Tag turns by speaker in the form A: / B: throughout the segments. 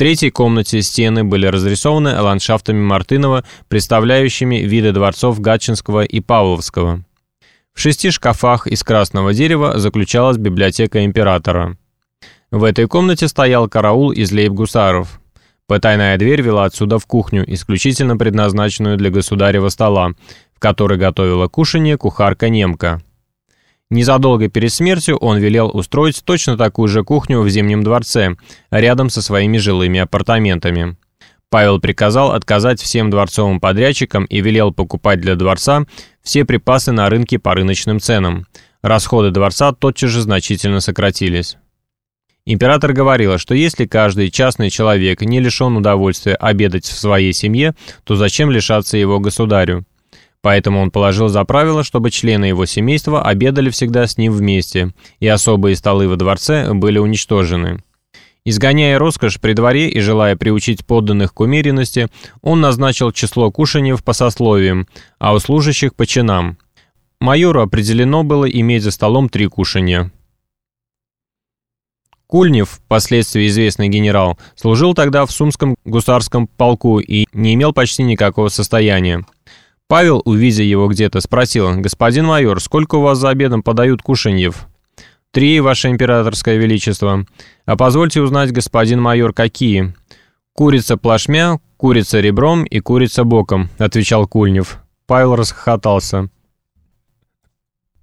A: третьей комнате стены были разрисованы ландшафтами Мартынова, представляющими виды дворцов Гатчинского и Павловского. В шести шкафах из красного дерева заключалась библиотека императора. В этой комнате стоял караул из лейб-гусаров. Потайная дверь вела отсюда в кухню, исключительно предназначенную для государева стола, в которой готовила кушанье кухарка-немка. Незадолго перед смертью он велел устроить точно такую же кухню в Зимнем дворце, рядом со своими жилыми апартаментами. Павел приказал отказать всем дворцовым подрядчикам и велел покупать для дворца все припасы на рынке по рыночным ценам. Расходы дворца тотчас же значительно сократились. Император говорила, что если каждый частный человек не лишен удовольствия обедать в своей семье, то зачем лишаться его государю? Поэтому он положил за правило, чтобы члены его семейства обедали всегда с ним вместе, и особые столы во дворце были уничтожены. Изгоняя роскошь при дворе и желая приучить подданных к умеренности, он назначил число кушаньев по сословиям, а у служащих по чинам. Майору определено было иметь за столом три кушанья. Кульнев, впоследствии известный генерал, служил тогда в Сумском гусарском полку и не имел почти никакого состояния. Павел, увидя его где-то, спросил, «Господин майор, сколько у вас за обедом подают кушаньев?» «Три, ваше императорское величество. А позвольте узнать, господин майор, какие?» «Курица плашмя, курица ребром и курица боком», — отвечал Кульнев. Павел расхохотался.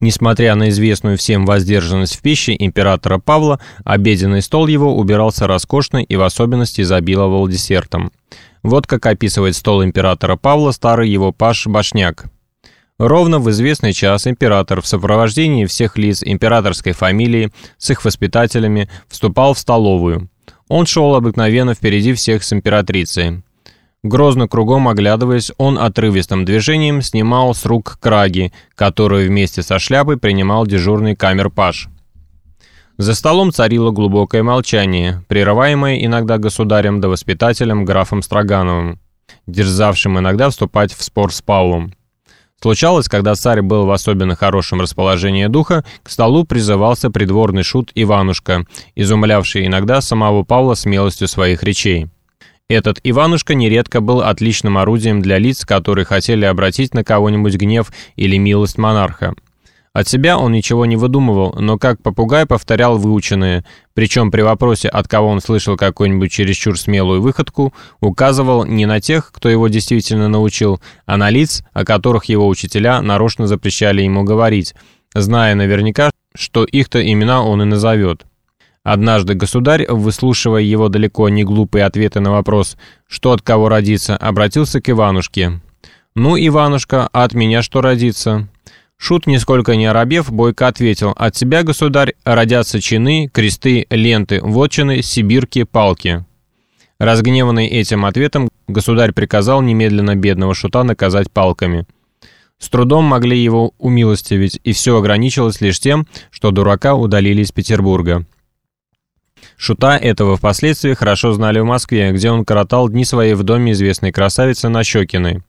A: Несмотря на известную всем воздержанность в пище императора Павла, обеденный стол его убирался роскошно и в особенности изобиловал десертом. Вот как описывает стол императора Павла старый его паш Башняк. Ровно в известный час император в сопровождении всех лиц императорской фамилии с их воспитателями вступал в столовую. Он шел обыкновенно впереди всех с императрицей. Грозно кругом оглядываясь, он отрывистым движением снимал с рук краги, которую вместе со шляпой принимал дежурный камер-паш. За столом царило глубокое молчание, прерываемое иногда государем да воспитателем графом Строгановым, дерзавшим иногда вступать в спор с Павлом. Случалось, когда царь был в особенно хорошем расположении духа, к столу призывался придворный шут Иванушка, изумлявший иногда самого Павла смелостью своих речей. Этот Иванушка нередко был отличным орудием для лиц, которые хотели обратить на кого-нибудь гнев или милость монарха. От себя он ничего не выдумывал, но как попугай повторял выученное, причем при вопросе, от кого он слышал какую-нибудь чересчур смелую выходку, указывал не на тех, кто его действительно научил, а на лиц, о которых его учителя нарочно запрещали ему говорить, зная наверняка, что их-то имена он и назовет. Однажды государь, выслушивая его далеко не глупые ответы на вопрос «что от кого родится?», обратился к Иванушке. «Ну, Иванушка, а от меня что родится?» Шут, нисколько не оробев, бойко ответил «От тебя, государь, родятся чины, кресты, ленты, вотчины, сибирки, палки». Разгневанный этим ответом, государь приказал немедленно бедного шута наказать палками. С трудом могли его умилостивить, и все ограничилось лишь тем, что дурака удалили из Петербурга. Шута этого впоследствии хорошо знали в Москве, где он коротал дни свои в доме известной красавицы Нащекиной.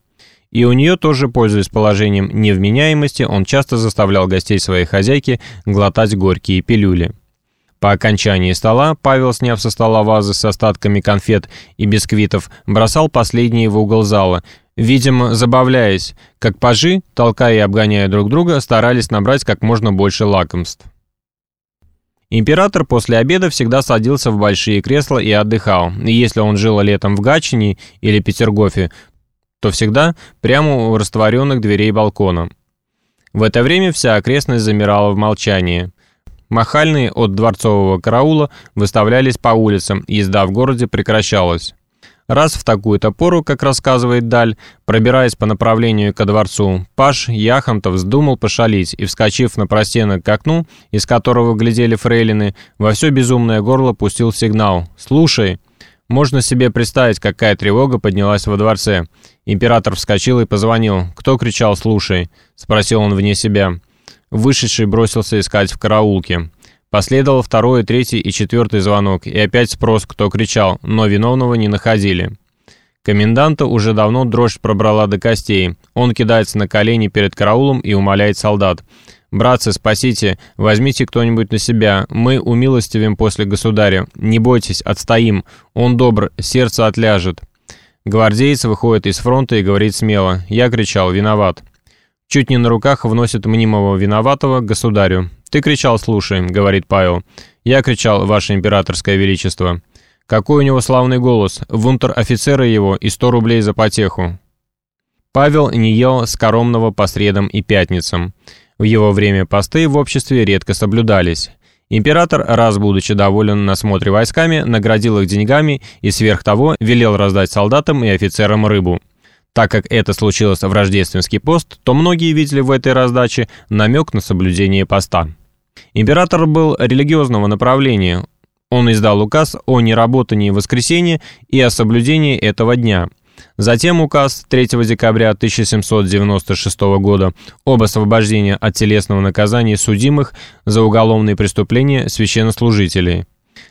A: И у нее тоже, пользуясь положением невменяемости, он часто заставлял гостей своей хозяйки глотать горькие пилюли. По окончании стола Павел, сняв со стола вазы с остатками конфет и бисквитов, бросал последние в угол зала, видимо, забавляясь, как пажи, толкая и обгоняя друг друга, старались набрать как можно больше лакомств. Император после обеда всегда садился в большие кресла и отдыхал. И если он жил летом в Гатчине или Петергофе, то всегда прямо у растворенных дверей балкона. В это время вся окрестность замирала в молчании. Махальные от дворцового караула выставлялись по улицам, езда в городе прекращалась. Раз в такую-то пору, как рассказывает Даль, пробираясь по направлению ко дворцу, Паш Яхонтов вздумал пошалить и, вскочив на простенок к окну, из которого глядели фрейлины, во все безумное горло пустил сигнал «Слушай!». Можно себе представить, какая тревога поднялась во дворце. Император вскочил и позвонил. «Кто кричал «слушай»?» — спросил он вне себя. Вышедший бросился искать в караулке. Последовал второй, третий и четвертый звонок, и опять спрос, кто кричал, но виновного не находили. Коменданта уже давно дрожь пробрала до костей. Он кидается на колени перед караулом и умоляет солдат. «Братцы, спасите, возьмите кто-нибудь на себя, мы умилостивим после государя, не бойтесь, отстоим, он добр, сердце отляжет». Гвардеец выходит из фронта и говорит смело, «Я кричал, виноват». Чуть не на руках вносит мнимого виноватого государю. «Ты кричал, слушай», — говорит Павел. «Я кричал, ваше императорское величество». Какой у него славный голос, вунтер-офицеры его и сто рублей за потеху. Павел не ел скоромного по средам и пятницам. В его время посты в обществе редко соблюдались. Император, раз будучи доволен на войсками, наградил их деньгами и сверх того велел раздать солдатам и офицерам рыбу. Так как это случилось в рождественский пост, то многие видели в этой раздаче намек на соблюдение поста. Император был религиозного направления. Он издал указ о неработании в воскресенье и о соблюдении этого дня. Затем указ 3 декабря 1796 года об освобождении от телесного наказания судимых за уголовные преступления священнослужителей.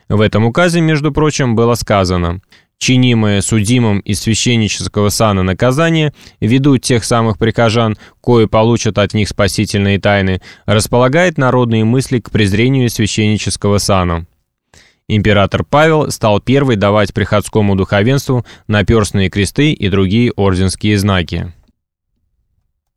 A: В этом указе, между прочим, было сказано чинимое судимым из священнического сана наказание, ввиду тех самых прихожан, кое получат от них спасительные тайны, располагает народные мысли к презрению священнического сана. Император Павел стал первый давать приходскому духовенству наперстные кресты и другие орденские знаки.